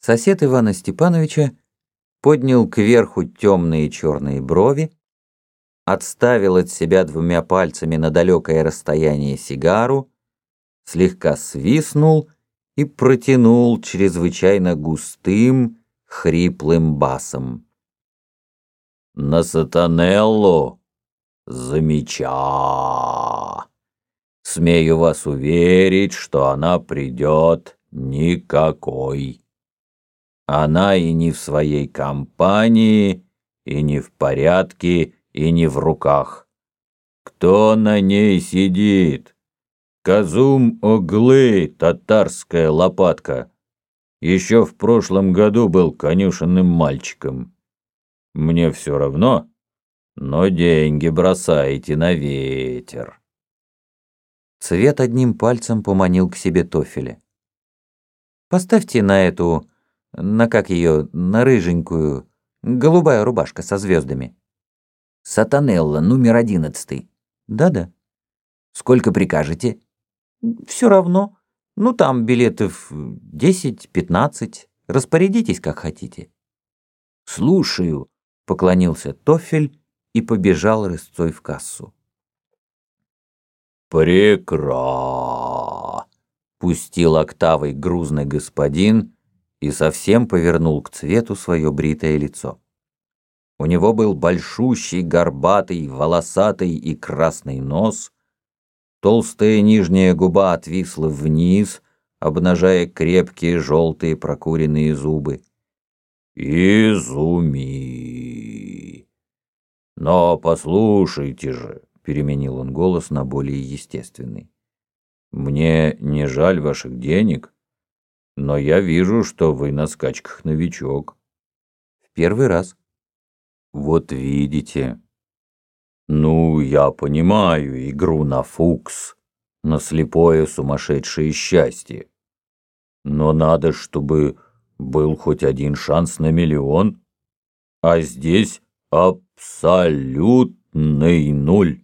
Сосед Ивана Степановича поднял кверху темные черные брови, отставил от себя двумя пальцами на далекое расстояние сигару, слегка свистнул и протянул чрезвычайно густым, хриплым басом. «На сатанеллу! Замеча! Смею вас уверить, что она придет никакой!» Она и не в своей компании, и не в порядке, и не в руках. Кто на ней сидит? Казум Оглы, татарская лопатка. Еще в прошлом году был конюшенным мальчиком. Мне все равно, но деньги бросаете на ветер. Цвет одним пальцем поманил к себе тофеля. «Поставьте на эту на как ее, на рыженькую, голубая рубашка со звездами. Сатанелла, номер одиннадцатый. Да-да. Сколько прикажете? Все равно. Ну, там билетов десять, пятнадцать. Распорядитесь, как хотите. Слушаю, поклонился Тофель и побежал рысцой в кассу. Прекра! Пустил октавой грузный господин, и совсем повернул к цвету свое бритое лицо. У него был большущий, горбатый, волосатый и красный нос, толстая нижняя губа отвисла вниз, обнажая крепкие желтые прокуренные зубы. «Изуми!» «Но послушайте же», — переменил он голос на более естественный, «мне не жаль ваших денег» но я вижу, что вы на скачках новичок. В первый раз. Вот видите. Ну, я понимаю игру на фукс, на слепое сумасшедшее счастье. Но надо, чтобы был хоть один шанс на миллион, а здесь абсолютный нуль.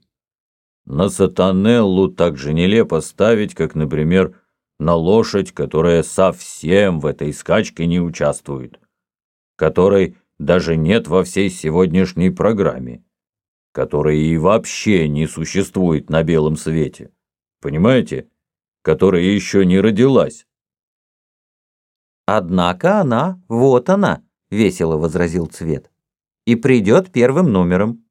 На сатанеллу так же нелепо ставить, как, например, на лошадь, которая совсем в этой скачке не участвует, которой даже нет во всей сегодняшней программе, которая и вообще не существует на белом свете, понимаете, которая еще не родилась. «Однако она, вот она», — весело возразил Цвет, — «и придет первым номером».